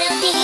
it'll be